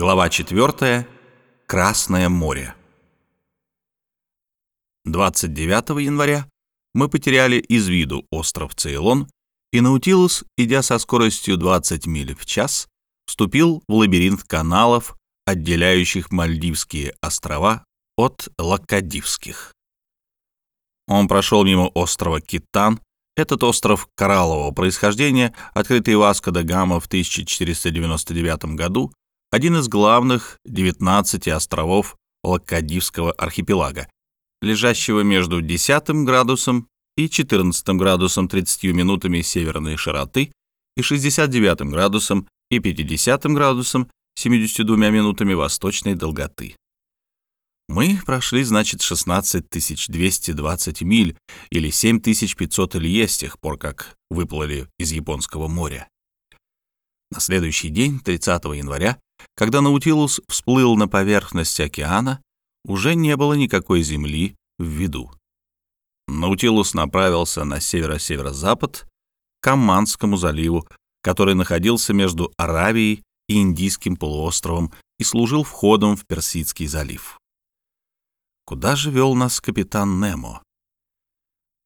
Глава 4. Красное море. 29 января мы потеряли из виду остров Цейлон, и Наутилус, идя со скоростью 20 миль в час, вступил в лабиринт каналов, отделяющих Мальдивские острова от Лакадивских. Он прошел мимо острова Китан, этот остров кораллового происхождения, открытый Васко да Гама в 1499 году, один из главных 19 островов Лакадивского архипелага, лежащего между 10 градусом и 14 градусом 30 минутами северной широты и 69 градусом и 50 градусом 72 минутами восточной долготы. Мы прошли, значит, 16 220 миль или 7500 лье с тех пор, как выплыли из Японского моря. На следующий день, 30 января, когда Наутилус всплыл на поверхность океана, уже не было никакой земли в виду. Наутилус направился на северо-северо-запад к Амманскому заливу, который находился между Аравией и Индийским полуостровом и служил входом в Персидский залив. Куда же вел нас капитан Немо?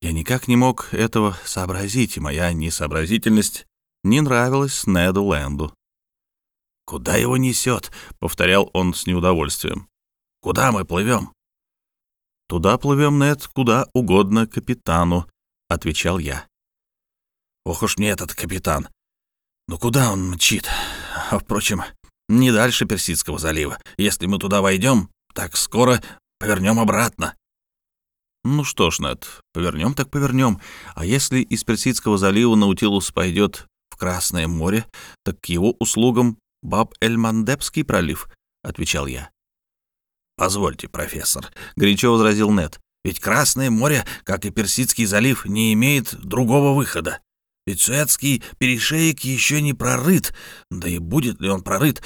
Я никак не мог этого сообразить, и моя несообразительность не нравилась Неду Лэнду. «Куда его несет?» — повторял он с неудовольствием. «Куда мы плывем?» «Туда плывем, Нед, куда угодно капитану», — отвечал я. «Ох уж мне этот капитан! Ну куда он мчит? А, впрочем, не дальше Персидского залива. Если мы туда войдем, так скоро повернем обратно». «Ну что ж, Нед, повернем так повернем. А если из Персидского залива Наутилус пойдет в Красное море, так к его услугам Баб-эль-Мандебский пролив», — отвечал я. «Позвольте, профессор», — горячо возразил Нет. «Ведь Красное море, как и Персидский залив, не имеет другого выхода. Ведь Суэцкий перешеек еще не прорыт, да и будет ли он прорыт,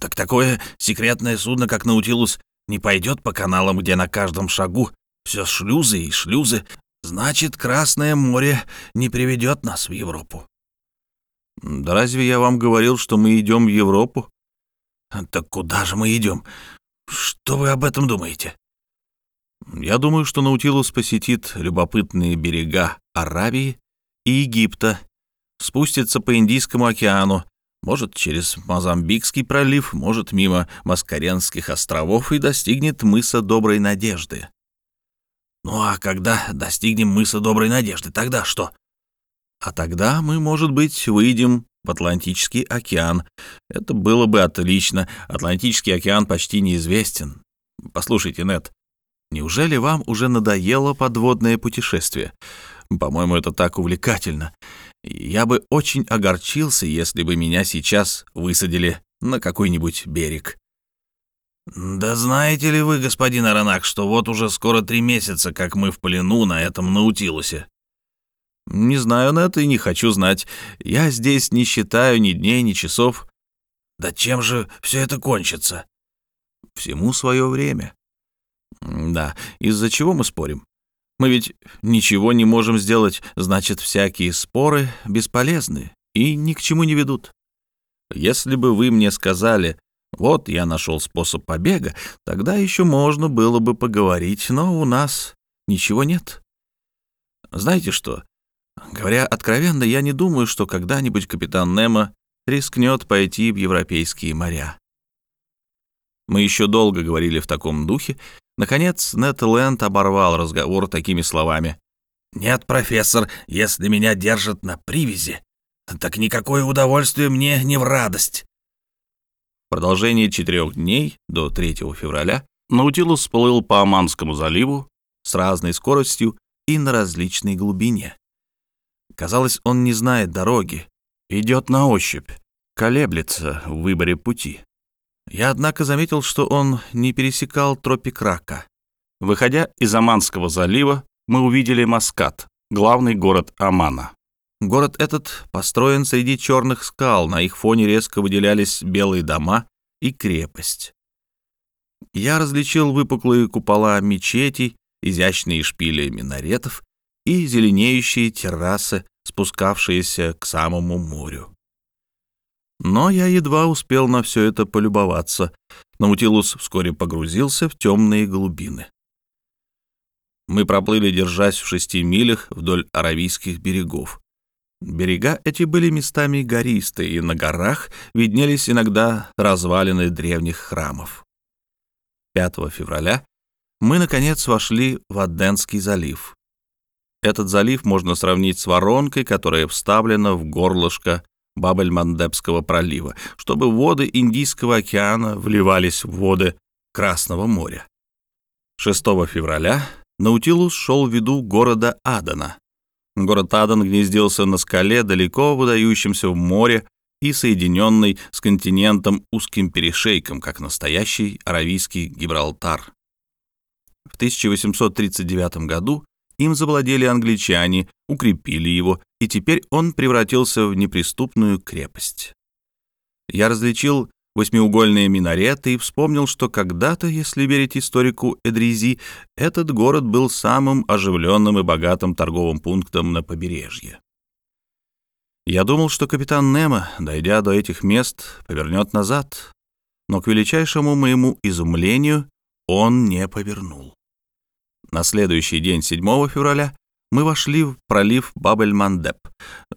так такое секретное судно, как Наутилус, не пойдет по каналам, где на каждом шагу все шлюзы и шлюзы. Значит, Красное море не приведет нас в Европу. Да разве я вам говорил, что мы идем в Европу? Так куда же мы идем? Что вы об этом думаете? Я думаю, что Наутилус посетит любопытные берега Аравии и Египта, спустится по Индийскому океану, может, через Мозамбикский пролив, может, мимо Маскаренских островов и достигнет мыса Доброй Надежды. Ну а когда достигнем мыса Доброй Надежды, тогда что? А тогда мы, может быть, выйдем в Атлантический океан. Это было бы отлично. Атлантический океан почти неизвестен. Послушайте, Нет, неужели вам уже надоело подводное путешествие? По-моему, это так увлекательно. Я бы очень огорчился, если бы меня сейчас высадили на какой-нибудь берег. «Да знаете ли вы, господин Аронак, что вот уже скоро три месяца, как мы в плену на этом Наутилусе?» «Не знаю на это и не хочу знать. Я здесь не считаю ни дней, ни часов». «Да чем же все это кончится?» «Всему свое время». «Да, из-за чего мы спорим? Мы ведь ничего не можем сделать, значит, всякие споры бесполезны и ни к чему не ведут. Если бы вы мне сказали, вот я нашел способ побега, тогда еще можно было бы поговорить, но у нас ничего нет. Знаете что, Говоря откровенно, я не думаю, что когда-нибудь капитан Немо рискнет пойти в европейские моря. Мы еще долго говорили в таком духе. Наконец, Нед Ленд оборвал разговор такими словами. «Нет, профессор, если меня держат на привязи, так никакое удовольствие мне не в радость». В продолжение четырех дней, до 3 февраля, Наутилус всплыл по Оманскому заливу с разной скоростью и на различной глубине. Казалось, он не знает дороги, идет на ощупь, колеблется в выборе пути. Я, однако, заметил, что он не пересекал тропик Рака. Выходя из Аманского залива, мы увидели Маскат, главный город Амана. Город этот построен среди черных скал, на их фоне резко выделялись белые дома и крепость. Я различил выпуклые купола мечетей, изящные шпили минаретов и зеленеющие террасы, спускавшиеся к самому морю. Но я едва успел на все это полюбоваться. Наутилус вскоре погрузился в темные глубины. Мы проплыли, держась в шести милях вдоль аравийских берегов. Берега эти были местами гористые, и на горах виднелись иногда развалины древних храмов. 5 февраля мы, наконец, вошли в Аденский залив. Этот залив можно сравнить с воронкой, которая вставлена в горлышко Бабель-Мандебского пролива, чтобы воды Индийского океана вливались в воды Красного моря. 6 февраля Наутилус шел в виду города Адана. Город Адан гнездился на скале, далеко выдающемся в море и соединенный с континентом узким перешейком, как настоящий аравийский Гибралтар. В 1839 году им завладели англичане, укрепили его, и теперь он превратился в неприступную крепость. Я различил восьмиугольные минареты и вспомнил, что когда-то, если верить историку Эдризи, этот город был самым оживленным и богатым торговым пунктом на побережье. Я думал, что капитан Немо, дойдя до этих мест, повернет назад, но к величайшему моему изумлению он не повернул. На следующий день, 7 февраля, мы вошли в пролив Бабель-Мандеб,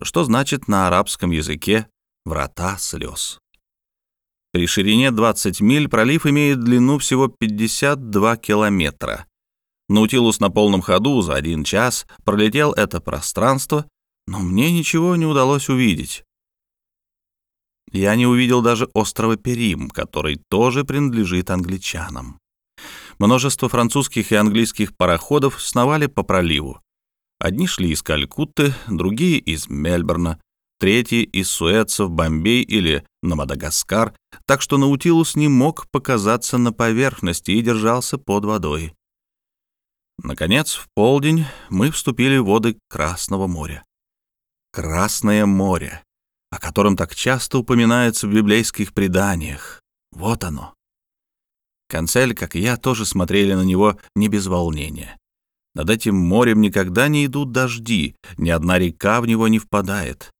что значит на арабском языке «врата слез». При ширине 20 миль пролив имеет длину всего 52 километра. Наутилус на полном ходу за один час пролетел это пространство, но мне ничего не удалось увидеть. Я не увидел даже острова Перим, который тоже принадлежит англичанам. Множество французских и английских пароходов сновали по проливу. Одни шли из Калькутты, другие — из Мельбурна, третьи — из Суэца в Бомбей или на Мадагаскар, так что Наутилус не мог показаться на поверхности и держался под водой. Наконец, в полдень мы вступили в воды Красного моря. Красное море, о котором так часто упоминается в библейских преданиях. Вот оно. Консель, как и я, тоже смотрели на него не без волнения. Над этим морем никогда не идут дожди, ни одна река в него не впадает.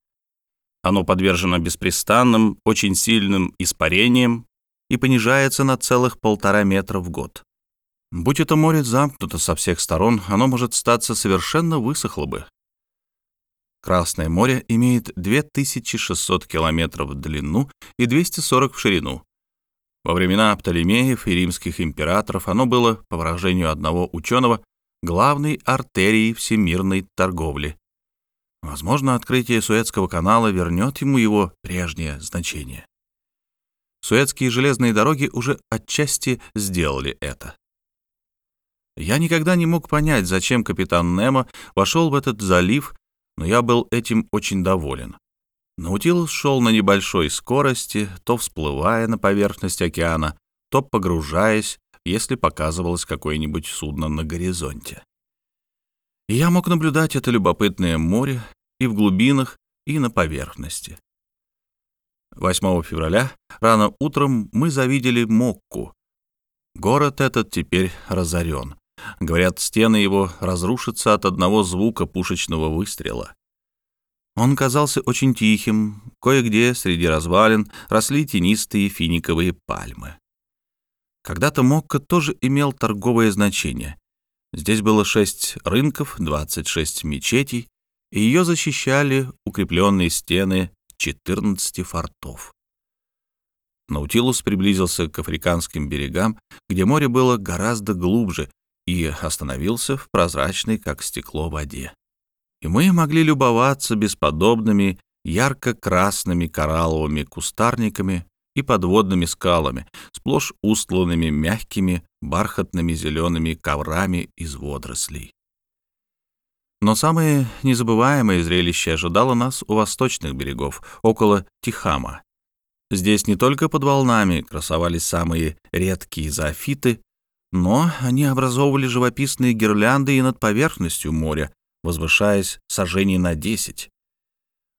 Оно подвержено беспрестанным, очень сильным испарениям и понижается на целых полтора метра в год. Будь это море замкнуто со всех сторон, оно, может, статься совершенно высохло бы. Красное море имеет 2600 километров в длину и 240 в ширину. Во времена Птолемеев и римских императоров оно было, по выражению одного ученого, главной артерией всемирной торговли. Возможно, открытие Суэцкого канала вернет ему его прежнее значение. Суэцкие железные дороги уже отчасти сделали это. Я никогда не мог понять, зачем капитан Немо вошел в этот залив, но я был этим очень доволен. Наутилус шел на небольшой скорости, то всплывая на поверхность океана, то погружаясь, если показывалось какое-нибудь судно на горизонте. Я мог наблюдать это любопытное море и в глубинах, и на поверхности. 8 февраля рано утром мы завидели Мокку. Город этот теперь разорен. Говорят, стены его разрушатся от одного звука пушечного выстрела. Он казался очень тихим, кое-где среди развалин росли тенистые финиковые пальмы. Когда-то Мокка тоже имел торговое значение. Здесь было шесть рынков, 26 мечетей, и ее защищали укрепленные стены 14 фортов. Наутилус приблизился к африканским берегам, где море было гораздо глубже, и остановился в прозрачной, как стекло, воде и мы могли любоваться бесподобными ярко-красными коралловыми кустарниками и подводными скалами, сплошь устланными мягкими бархатными зелеными коврами из водорослей. Но самое незабываемое зрелище ожидало нас у восточных берегов, около Тихама. Здесь не только под волнами красовались самые редкие зоофиты, но они образовывали живописные гирлянды и над поверхностью моря, возвышаясь сожжений на десять.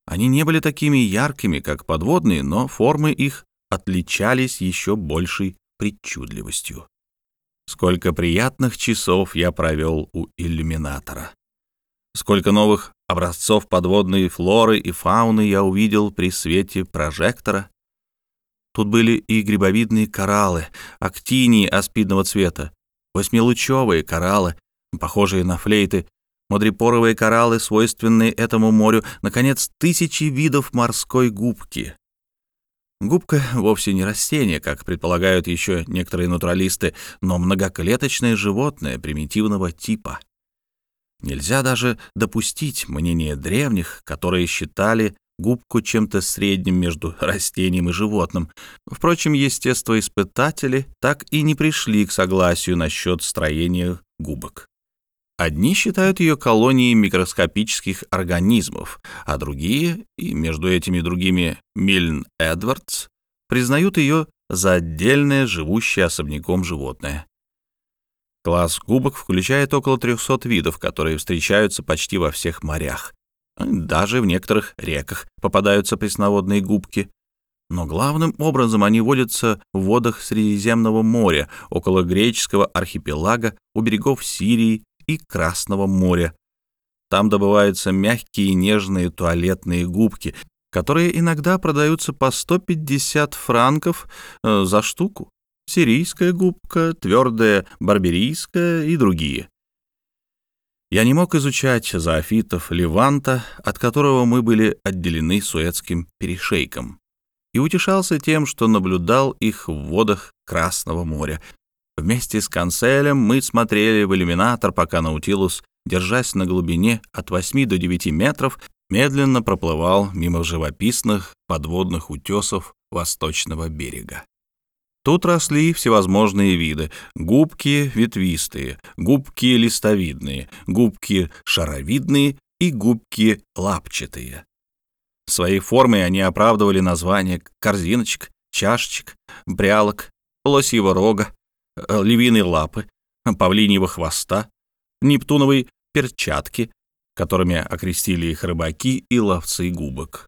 Они не были такими яркими, как подводные, но формы их отличались еще большей причудливостью. Сколько приятных часов я провел у иллюминатора. Сколько новых образцов подводной флоры и фауны я увидел при свете прожектора, Тут были и грибовидные кораллы, актинии аспидного цвета, восьмилучевые кораллы, похожие на флейты, мадрипоровые кораллы, свойственные этому морю, наконец, тысячи видов морской губки. Губка вовсе не растение, как предполагают еще некоторые натуралисты, но многоклеточное животное примитивного типа. Нельзя даже допустить мнение древних, которые считали губку чем-то средним между растением и животным. Впрочем, естествоиспытатели так и не пришли к согласию насчет строения губок. Одни считают ее колонией микроскопических организмов, а другие, и между этими другими Мильн Эдвардс, признают ее за отдельное живущее особняком животное. Класс губок включает около 300 видов, которые встречаются почти во всех морях. Даже в некоторых реках попадаются пресноводные губки. Но главным образом они водятся в водах Средиземного моря, около греческого архипелага, у берегов Сирии и Красного моря. Там добываются мягкие и нежные туалетные губки, которые иногда продаются по 150 франков э, за штуку. Сирийская губка, твердая барберийская и другие. Я не мог изучать зоофитов Леванта, от которого мы были отделены Суэцким перешейком, и утешался тем, что наблюдал их в водах Красного моря, Вместе с Канцелем мы смотрели в иллюминатор, пока Наутилус, держась на глубине от 8 до 9 метров, медленно проплывал мимо живописных подводных утесов восточного берега. Тут росли всевозможные виды — губки ветвистые, губки листовидные, губки шаровидные и губки лапчатые. Своей формой они оправдывали названия корзиночек, чашечек, прялок, лосьего рога, львиной лапы, павлиньего хвоста, нептуновой перчатки, которыми окрестили их рыбаки и ловцы губок.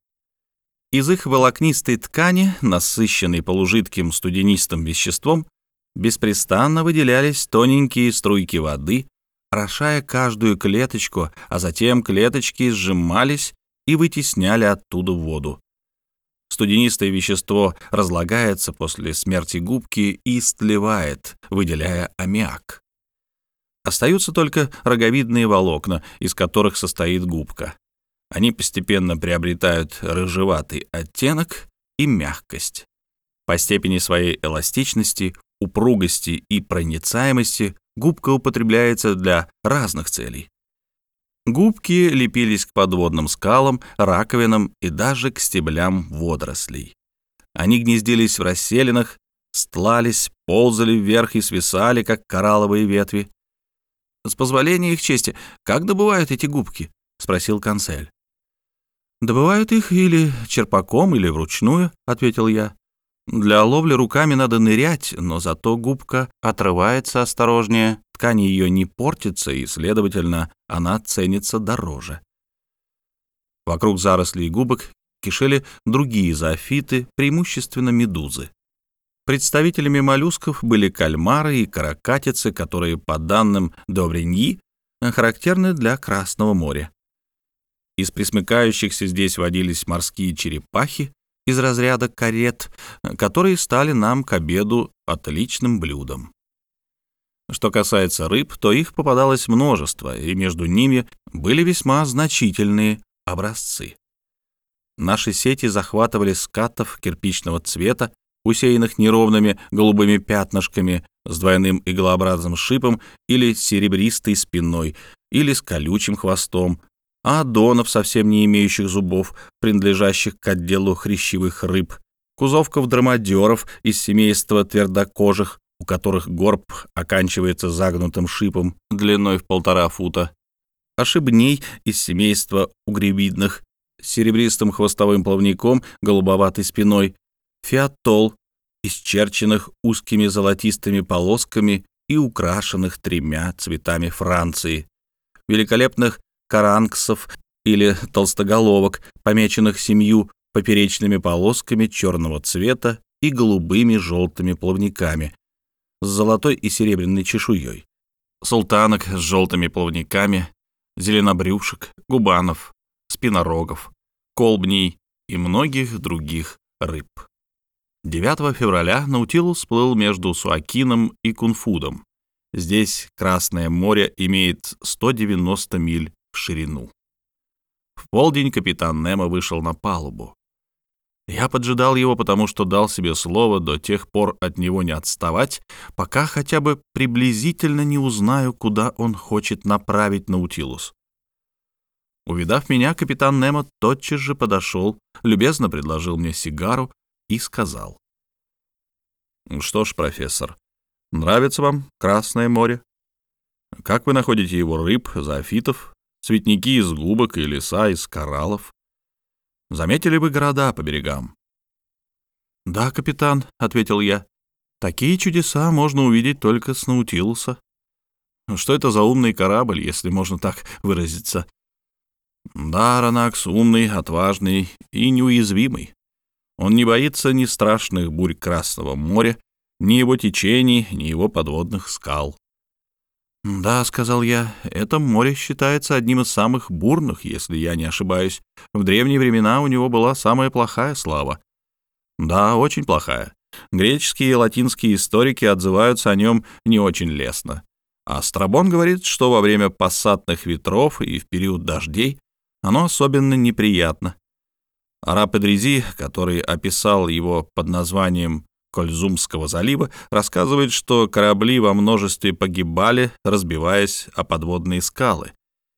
Из их волокнистой ткани, насыщенной полужидким студенистым веществом, беспрестанно выделялись тоненькие струйки воды, орошая каждую клеточку, а затем клеточки сжимались и вытесняли оттуда воду. Студенистое вещество разлагается после смерти губки и стлевает, выделяя аммиак. Остаются только роговидные волокна, из которых состоит губка. Они постепенно приобретают рыжеватый оттенок и мягкость. По степени своей эластичности, упругости и проницаемости губка употребляется для разных целей. Губки лепились к подводным скалам, раковинам и даже к стеблям водорослей. Они гнездились в расселинах, стлались, ползали вверх и свисали, как коралловые ветви. «С позволения их чести, как добывают эти губки?» — спросил канцель. «Добывают их или черпаком, или вручную», — ответил я. «Для ловли руками надо нырять, но зато губка отрывается осторожнее, ткань ее не портится, и, следовательно, она ценится дороже. Вокруг зарослей губок кишели другие зоофиты, преимущественно медузы. Представителями моллюсков были кальмары и каракатицы, которые, по данным Довриньи, характерны для Красного моря. Из присмыкающихся здесь водились морские черепахи из разряда карет, которые стали нам к обеду отличным блюдом. Что касается рыб, то их попадалось множество, и между ними были весьма значительные образцы. Наши сети захватывали скатов кирпичного цвета, усеянных неровными голубыми пятнышками с двойным иглообразным шипом или серебристой спиной, или с колючим хвостом, а донов, совсем не имеющих зубов, принадлежащих к отделу хрящевых рыб, кузовков драмадеров из семейства твердокожих, у которых горб оканчивается загнутым шипом длиной в полтора фута, ошибней из семейства угребидных с серебристым хвостовым плавником, голубоватой спиной, фиатол, исчерченных узкими золотистыми полосками и украшенных тремя цветами Франции, великолепных каранксов или толстоголовок, помеченных семью поперечными полосками черного цвета и голубыми желтыми плавниками, с золотой и серебряной чешуей, султанок с желтыми плавниками, зеленобрюшек, губанов, спинорогов, колбней и многих других рыб. 9 февраля Наутилус всплыл между Суакином и Кунфудом. Здесь Красное море имеет 190 миль в ширину. В полдень капитан Немо вышел на палубу. Я поджидал его, потому что дал себе слово до тех пор от него не отставать, пока хотя бы приблизительно не узнаю, куда он хочет направить Наутилус. Увидав меня, капитан Немо тотчас же подошел, любезно предложил мне сигару и сказал. «Что ж, профессор, нравится вам Красное море? Как вы находите его рыб, зоофитов, цветники из губок и леса из кораллов?» Заметили вы города по берегам?» «Да, капитан», — ответил я. «Такие чудеса можно увидеть только с Наутилуса. Что это за умный корабль, если можно так выразиться?» «Да, Ранакс умный, отважный и неуязвимый. Он не боится ни страшных бурь Красного моря, ни его течений, ни его подводных скал. «Да», — сказал я, — «это море считается одним из самых бурных, если я не ошибаюсь. В древние времена у него была самая плохая слава». «Да, очень плохая. Греческие и латинские историки отзываются о нем не очень лестно. А Страбон говорит, что во время пассатных ветров и в период дождей оно особенно неприятно. Араб Эдризи, который описал его под названием Кользумского залива рассказывает, что корабли во множестве погибали, разбиваясь о подводные скалы,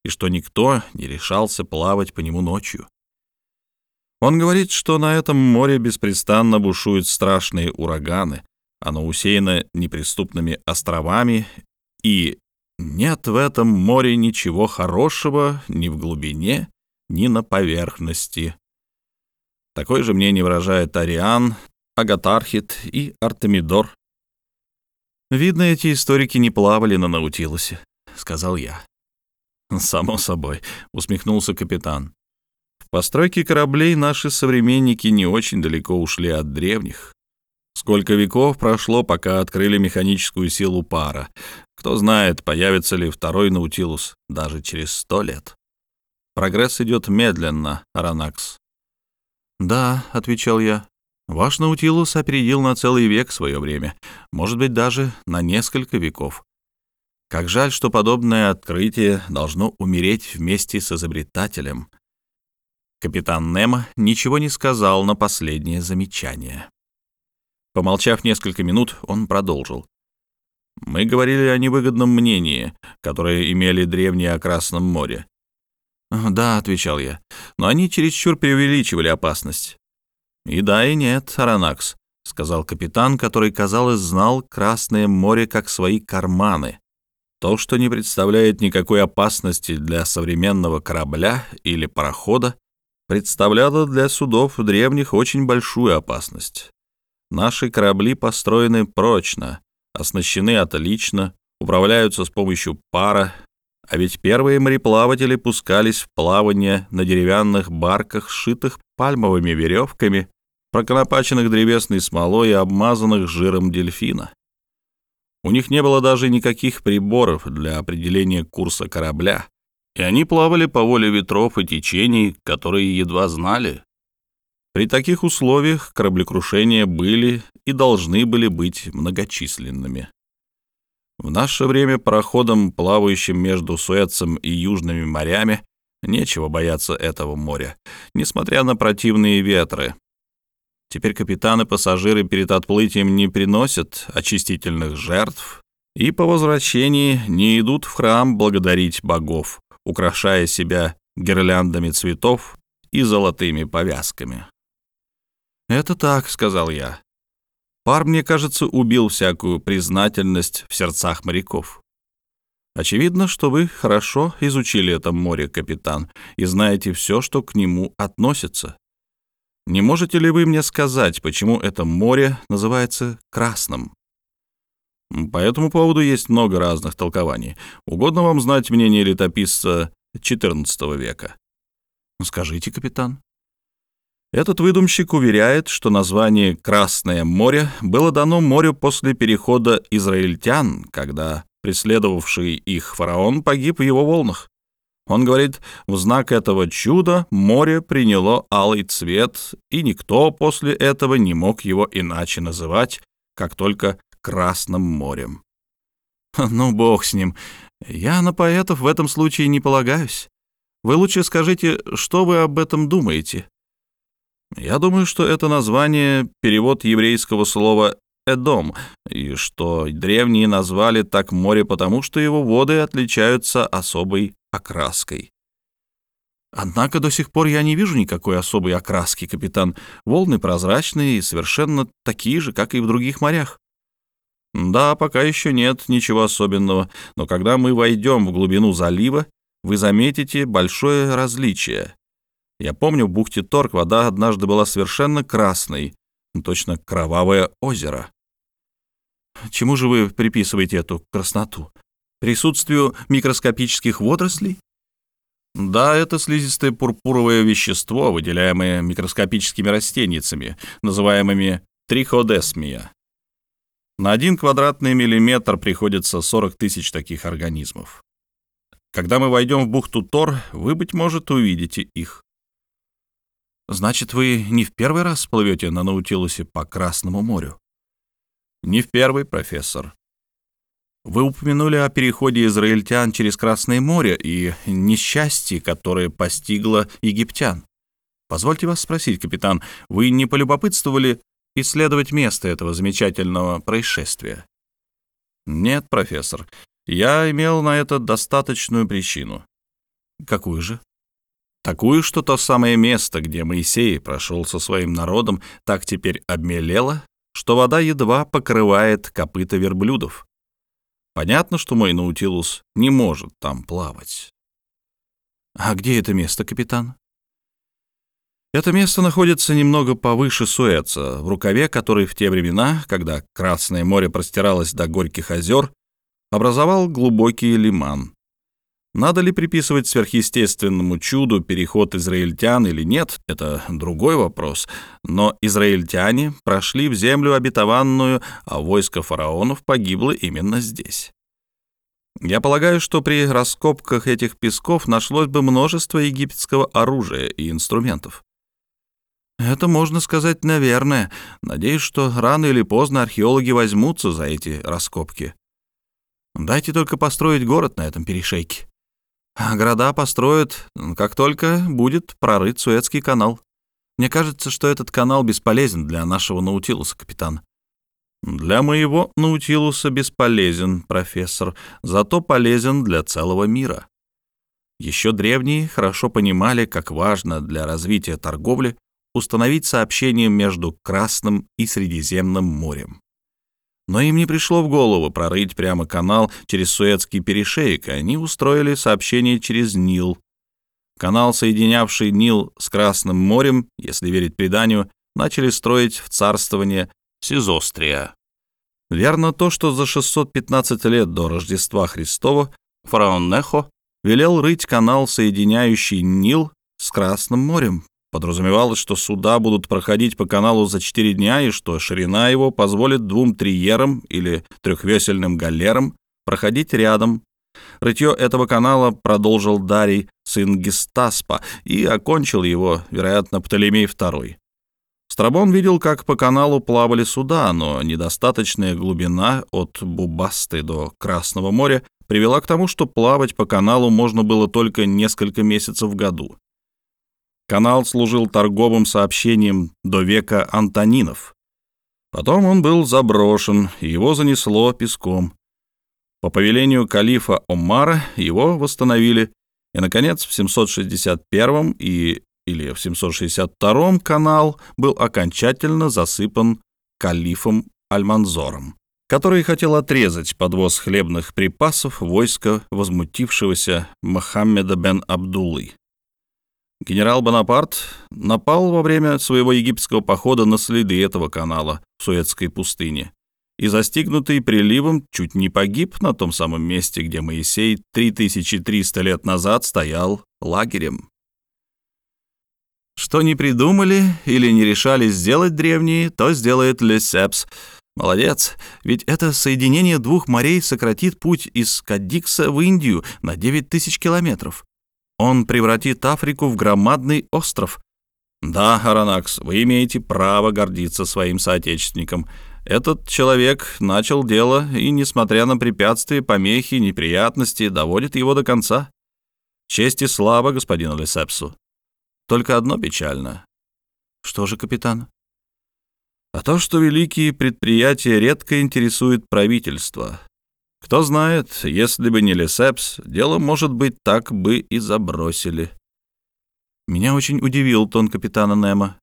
и что никто не решался плавать по нему ночью. Он говорит, что на этом море беспрестанно бушуют страшные ураганы, оно усеяно неприступными островами, и нет в этом море ничего хорошего ни в глубине, ни на поверхности. Такое же мнение выражает Ариан, Агатархит и Артемидор. «Видно, эти историки не плавали на Наутилусе», — сказал я. «Само собой», — усмехнулся капитан. «В постройке кораблей наши современники не очень далеко ушли от древних. Сколько веков прошло, пока открыли механическую силу пара. Кто знает, появится ли второй Наутилус даже через сто лет. Прогресс идет медленно, Аранакс». «Да», — отвечал я, Ваш Наутилус опередил на целый век свое время, может быть, даже на несколько веков. Как жаль, что подобное открытие должно умереть вместе с изобретателем. Капитан Немо ничего не сказал на последнее замечание. Помолчав несколько минут, он продолжил. «Мы говорили о невыгодном мнении, которое имели древние о Красном море». «Да», — отвечал я, — «но они чересчур преувеличивали опасность. «И да, и нет, Аранакс», — сказал капитан, который, казалось, знал Красное море как свои карманы. То, что не представляет никакой опасности для современного корабля или парохода, представляло для судов древних очень большую опасность. Наши корабли построены прочно, оснащены отлично, управляются с помощью пара, а ведь первые мореплаватели пускались в плавание на деревянных барках, сшитых пальмовыми веревками проконопаченных древесной смолой и обмазанных жиром дельфина. У них не было даже никаких приборов для определения курса корабля, и они плавали по воле ветров и течений, которые едва знали. При таких условиях кораблекрушения были и должны были быть многочисленными. В наше время пароходам, плавающим между Суэцем и Южными морями, нечего бояться этого моря, несмотря на противные ветры, Теперь капитаны пассажиры перед отплытием не приносят очистительных жертв и по возвращении не идут в храм благодарить богов, украшая себя гирляндами цветов и золотыми повязками. «Это так», — сказал я. Пар, мне кажется, убил всякую признательность в сердцах моряков. Очевидно, что вы хорошо изучили это море, капитан, и знаете все, что к нему относится. Не можете ли вы мне сказать, почему это море называется Красным? По этому поводу есть много разных толкований. Угодно вам знать мнение летописца XIV века? Скажите, капитан. Этот выдумщик уверяет, что название «Красное море» было дано морю после перехода израильтян, когда преследовавший их фараон погиб в его волнах. Он говорит, в знак этого чуда море приняло алый цвет, и никто после этого не мог его иначе называть, как только Красным морем. Ну, бог с ним. Я на поэтов в этом случае не полагаюсь. Вы лучше скажите, что вы об этом думаете? Я думаю, что это название — перевод еврейского слова «эдом», и что древние назвали так море потому, что его воды отличаются особой окраской. Однако до сих пор я не вижу никакой особой окраски, капитан. Волны прозрачные и совершенно такие же, как и в других морях. Да, пока еще нет ничего особенного, но когда мы войдем в глубину залива, вы заметите большое различие. Я помню, в бухте Торг вода однажды была совершенно красной, точно кровавое озеро. Чему же вы приписываете эту красноту? Присутствию микроскопических водорослей? Да, это слизистое пурпуровое вещество, выделяемое микроскопическими растенницами, называемыми триходесмия. На один квадратный миллиметр приходится 40 тысяч таких организмов. Когда мы войдем в бухту Тор, вы, быть может, увидите их. Значит, вы не в первый раз плывете на Наутилусе по Красному морю? Не в первый, профессор. Вы упомянули о переходе израильтян через Красное море и несчастье, которое постигло египтян. Позвольте вас спросить, капитан, вы не полюбопытствовали исследовать место этого замечательного происшествия? Нет, профессор, я имел на это достаточную причину. Какую же? Такую, что то самое место, где Моисей прошел со своим народом, так теперь обмелело, что вода едва покрывает копыта верблюдов. Понятно, что мой Наутилус не может там плавать. А где это место, капитан? Это место находится немного повыше Суэца, в рукаве, который в те времена, когда Красное море простиралось до Горьких озер, образовал глубокий лиман. Надо ли приписывать сверхъестественному чуду переход израильтян или нет, это другой вопрос. Но израильтяне прошли в землю обетованную, а войско фараонов погибло именно здесь. Я полагаю, что при раскопках этих песков нашлось бы множество египетского оружия и инструментов. Это можно сказать, наверное. Надеюсь, что рано или поздно археологи возьмутся за эти раскопки. Дайте только построить город на этом перешейке. А города построят, как только будет прорыт Суэцкий канал. Мне кажется, что этот канал бесполезен для нашего Наутилуса, капитан. Для моего Наутилуса бесполезен, профессор, зато полезен для целого мира. Еще древние хорошо понимали, как важно для развития торговли установить сообщение между Красным и Средиземным морем. Но им не пришло в голову прорыть прямо канал через Суэцкий перешеек, и они устроили сообщение через Нил. Канал, соединявший Нил с Красным морем, если верить преданию, начали строить в царствование Сизострия. Верно то, что за 615 лет до Рождества Христова фараон Нехо велел рыть канал, соединяющий Нил с Красным морем, Подразумевалось, что суда будут проходить по каналу за четыре дня и что ширина его позволит двум триерам или трехвесельным галерам проходить рядом. Рытье этого канала продолжил Дарий, сын Гестаспа, и окончил его, вероятно, Птолемей II. Страбон видел, как по каналу плавали суда, но недостаточная глубина от Бубасты до Красного моря привела к тому, что плавать по каналу можно было только несколько месяцев в году. Канал служил торговым сообщением до века Антонинов. Потом он был заброшен, и его занесло песком. По повелению калифа Омара его восстановили, и, наконец, в 761 и, или в 762 канал был окончательно засыпан калифом Альманзором, который хотел отрезать подвоз хлебных припасов войска возмутившегося Мохаммеда бен Абдуллы. Генерал Бонапарт напал во время своего египетского похода на следы этого канала в Суэцкой пустыне и, застигнутый приливом, чуть не погиб на том самом месте, где Моисей 3300 лет назад стоял лагерем. Что не придумали или не решали сделать древние, то сделает Лесепс. Молодец, ведь это соединение двух морей сократит путь из Кадикса в Индию на 9000 километров. Он превратит Африку в громадный остров. Да, Аронакс, вы имеете право гордиться своим соотечественником. Этот человек начал дело и, несмотря на препятствия, помехи, неприятности, доводит его до конца. Честь и слава господину Лесепсу. Только одно печально. Что же, капитан? А то, что великие предприятия редко интересуют правительство. Кто знает, если бы не Лесепс, дело, может быть, так бы и забросили. Меня очень удивил тон капитана Немо.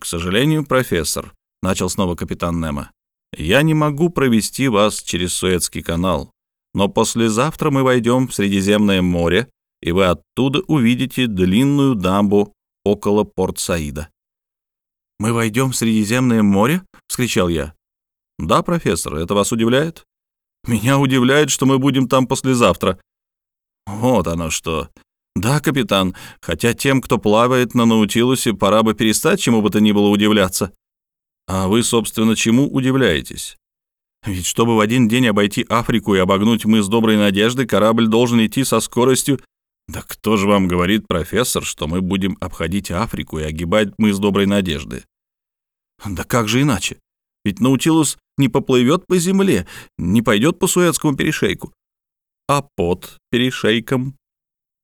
«К сожалению, профессор», — начал снова капитан Немо, — «я не могу провести вас через Суэцкий канал, но послезавтра мы войдем в Средиземное море, и вы оттуда увидите длинную дамбу около Порт-Саида». «Мы войдем в Средиземное море?» — вскричал я. «Да, профессор, это вас удивляет?» «Меня удивляет, что мы будем там послезавтра». «Вот оно что. Да, капитан, хотя тем, кто плавает на Наутилусе, пора бы перестать чему бы то ни было удивляться». «А вы, собственно, чему удивляетесь?» Ведь чтобы в один день обойти Африку и обогнуть мыс Доброй Надежды, корабль должен идти со скоростью... Да кто же вам говорит, профессор, что мы будем обходить Африку и огибать мыс Доброй Надежды? Да как же иначе? Ведь Наутилус не поплывет по земле, не пойдет по Суэцкому перешейку. А под перешейком?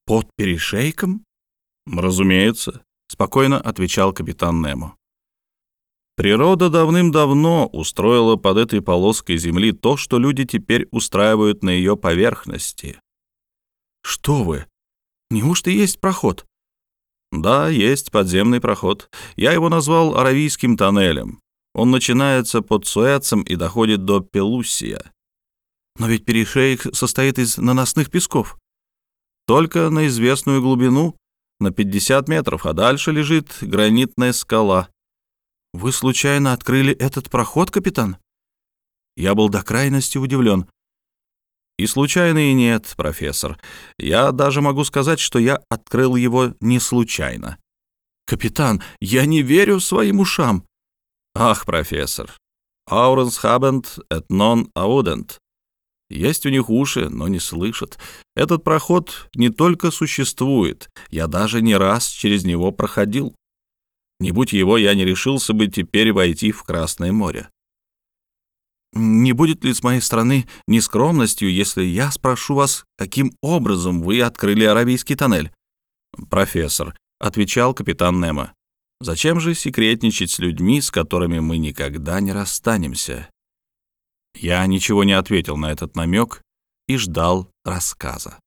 Под перешейком? Разумеется, спокойно отвечал капитан Немо. Природа давным-давно устроила под этой полоской земли то, что люди теперь устраивают на ее поверхности. Что вы? Неужто есть проход? Да, есть подземный проход. Я его назвал Аравийским тоннелем. Он начинается под Суэцем и доходит до Пелусия. Но ведь перешейк состоит из наносных песков. Только на известную глубину, на 50 метров, а дальше лежит гранитная скала. Вы случайно открыли этот проход, капитан? Я был до крайности удивлен. И случайно и нет, профессор. Я даже могу сказать, что я открыл его не случайно. Капитан, я не верю своим ушам. Ах, профессор. Ауренс хабент et non audent. Есть у них уши, но не слышат. Этот проход не только существует, я даже не раз через него проходил. Не будь его, я не решился бы теперь войти в Красное море. Не будет ли с моей стороны нескромностью, если я спрошу вас, каким образом вы открыли Аравийский тоннель? Профессор, отвечал капитан Немо. Зачем же секретничать с людьми, с которыми мы никогда не расстанемся? Я ничего не ответил на этот намек и ждал рассказа.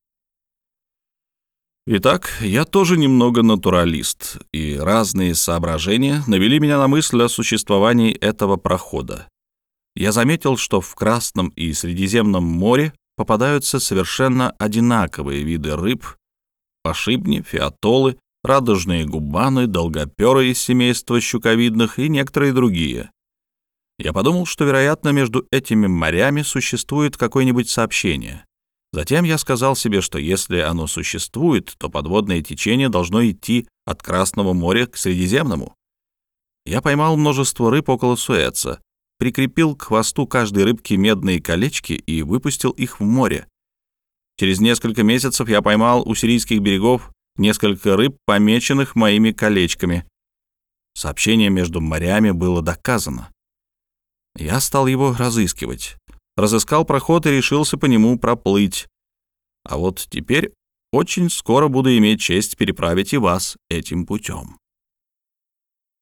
Итак, я тоже немного натуралист, и разные соображения навели меня на мысль о существовании этого прохода я заметил, что в Красном и Средиземном море попадаются совершенно одинаковые виды рыб — пошибни, фиатолы, радужные губаны, долгоперы из семейства щуковидных и некоторые другие. Я подумал, что, вероятно, между этими морями существует какое-нибудь сообщение. Затем я сказал себе, что если оно существует, то подводное течение должно идти от Красного моря к Средиземному. Я поймал множество рыб около Суэца, прикрепил к хвосту каждой рыбки медные колечки и выпустил их в море. Через несколько месяцев я поймал у сирийских берегов несколько рыб, помеченных моими колечками. Сообщение между морями было доказано. Я стал его разыскивать. Разыскал проход и решился по нему проплыть. А вот теперь очень скоро буду иметь честь переправить и вас этим путем.